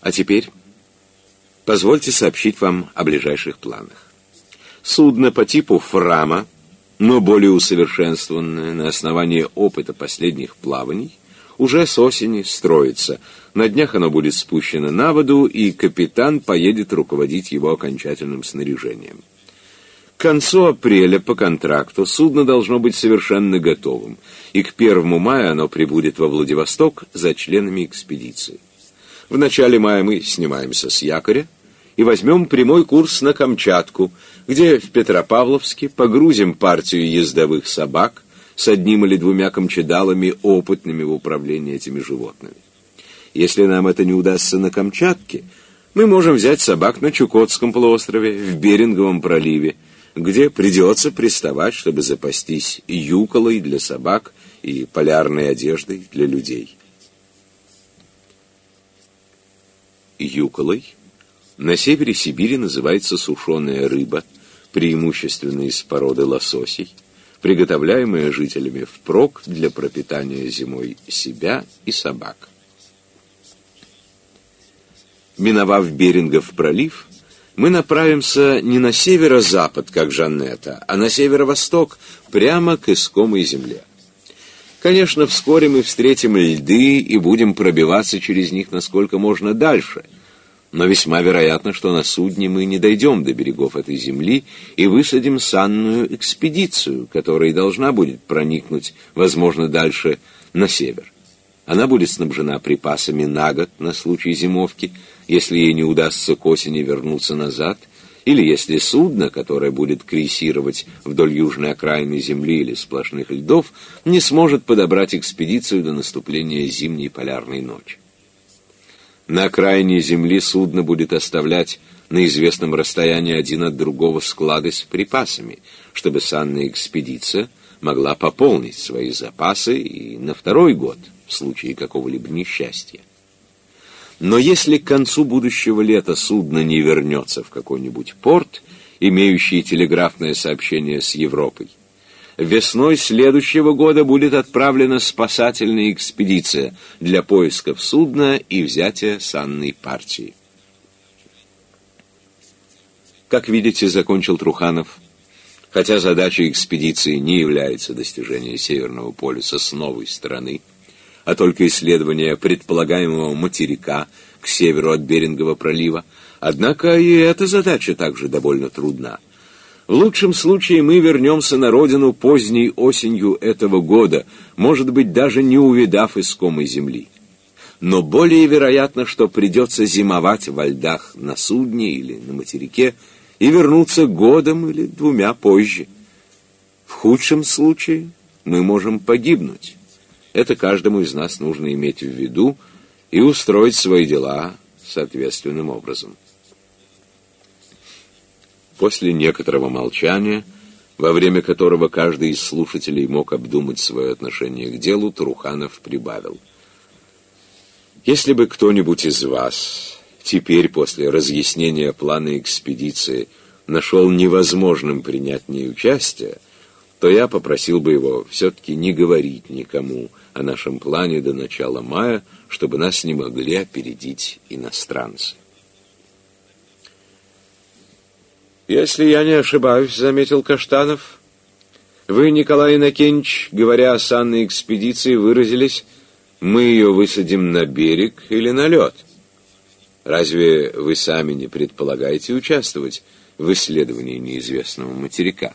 А теперь позвольте сообщить вам о ближайших планах. Судно по типу «Фрама», но более усовершенствованное на основании опыта последних плаваний, уже с осени строится. На днях оно будет спущено на воду, и капитан поедет руководить его окончательным снаряжением. К концу апреля по контракту судно должно быть совершенно готовым, и к 1 мая оно прибудет во Владивосток за членами экспедиции. В начале мая мы снимаемся с якоря и возьмем прямой курс на Камчатку, где в Петропавловске погрузим партию ездовых собак с одним или двумя камчедалами, опытными в управлении этими животными. Если нам это не удастся на Камчатке, мы можем взять собак на Чукотском полуострове, в Беринговом проливе, где придется приставать, чтобы запастись юколой для собак и полярной одеждой для людей. Юколой на севере Сибири называется сушеная рыба, преимущественно из породы лососей, приготовляемая жителями впрок для пропитания зимой себя и собак. Миновав Берингов пролив, мы направимся не на северо-запад, как Жаннета, а на северо-восток, прямо к искомой земле. Конечно, вскоре мы встретим льды и будем пробиваться через них насколько можно дальше, но весьма вероятно, что на судне мы не дойдем до берегов этой земли и высадим санную экспедицию, которая должна будет проникнуть, возможно, дальше на север. Она будет снабжена припасами на год на случай зимовки, если ей не удастся к осени вернуться назад, или если судно, которое будет крейсировать вдоль южной окраины Земли или сплошных льдов, не сможет подобрать экспедицию до наступления зимней полярной ночи. На окраине Земли судно будет оставлять на известном расстоянии один от другого склады с припасами, чтобы санная экспедиция могла пополнить свои запасы и на второй год – в случае какого-либо несчастья. Но если к концу будущего лета судно не вернется в какой-нибудь порт, имеющий телеграфное сообщение с Европой, весной следующего года будет отправлена спасательная экспедиция для поисков судна и взятия санной партии. Как видите, закончил Труханов, хотя задачей экспедиции не является достижение Северного полюса с новой стороны, а только исследование предполагаемого материка к северу от Берингового пролива. Однако и эта задача также довольно трудна. В лучшем случае мы вернемся на родину поздней осенью этого года, может быть, даже не увидав искомой земли. Но более вероятно, что придется зимовать во льдах на судне или на материке и вернуться годом или двумя позже. В худшем случае мы можем погибнуть. Это каждому из нас нужно иметь в виду и устроить свои дела соответственным образом. После некоторого молчания, во время которого каждый из слушателей мог обдумать свое отношение к делу, Труханов прибавил. «Если бы кто-нибудь из вас теперь, после разъяснения плана экспедиции, нашел невозможным принять в ней участие, то я попросил бы его все-таки не говорить никому о нашем плане до начала мая, чтобы нас не могли опередить иностранцы. «Если я не ошибаюсь», — заметил Каштанов, — «вы, Николай Иннокенич, говоря о санной экспедиции, выразились, мы ее высадим на берег или на лед. Разве вы сами не предполагаете участвовать в исследовании неизвестного материка?»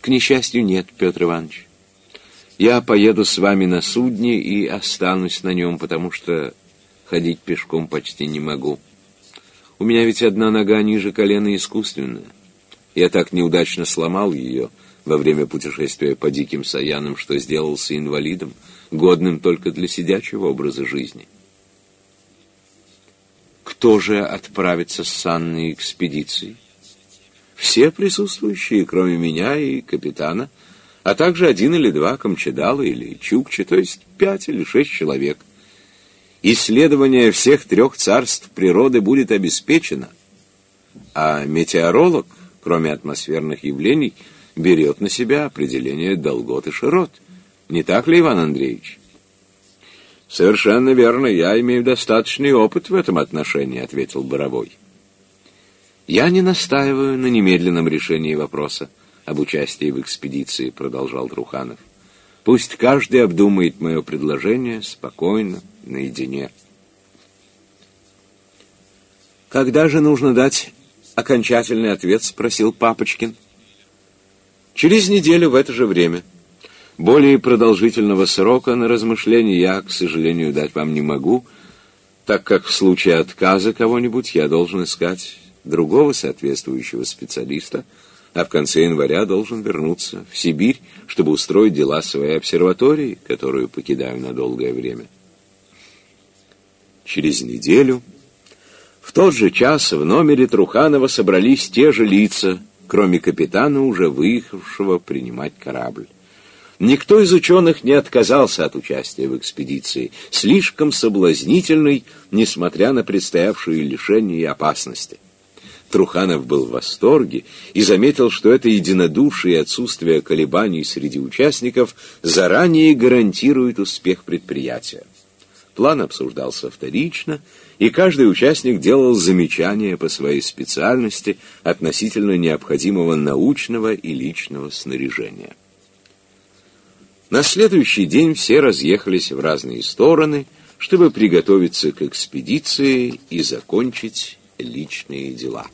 К несчастью, нет, Петр Иванович. Я поеду с вами на судне и останусь на нем, потому что ходить пешком почти не могу. У меня ведь одна нога ниже колена искусственная. Я так неудачно сломал ее во время путешествия по диким саянам, что сделался инвалидом, годным только для сидячего образа жизни. Кто же отправится с санной экспедицией? все присутствующие, кроме меня и капитана, а также один или два камчедала или чукчи, то есть пять или шесть человек. Исследование всех трех царств природы будет обеспечено, а метеоролог, кроме атмосферных явлений, берет на себя определение долгот и широт. Не так ли, Иван Андреевич? Совершенно верно, я имею достаточный опыт в этом отношении, ответил Боровой. Я не настаиваю на немедленном решении вопроса об участии в экспедиции, продолжал Труханов. Пусть каждый обдумает мое предложение спокойно, наедине. «Когда же нужно дать окончательный ответ?» — спросил Папочкин. «Через неделю в это же время. Более продолжительного срока на размышление я, к сожалению, дать вам не могу, так как в случае отказа кого-нибудь я должен искать другого соответствующего специалиста, а в конце января должен вернуться в Сибирь, чтобы устроить дела своей обсерватории, которую покидаю на долгое время. Через неделю в тот же час в номере Труханова собрались те же лица, кроме капитана, уже выехавшего принимать корабль. Никто из ученых не отказался от участия в экспедиции, слишком соблазнительной, несмотря на предстоявшие лишения и опасности. Труханов был в восторге и заметил, что это единодушие и отсутствие колебаний среди участников заранее гарантирует успех предприятия. План обсуждался вторично, и каждый участник делал замечания по своей специальности относительно необходимого научного и личного снаряжения. На следующий день все разъехались в разные стороны, чтобы приготовиться к экспедиции и закончить личные дела.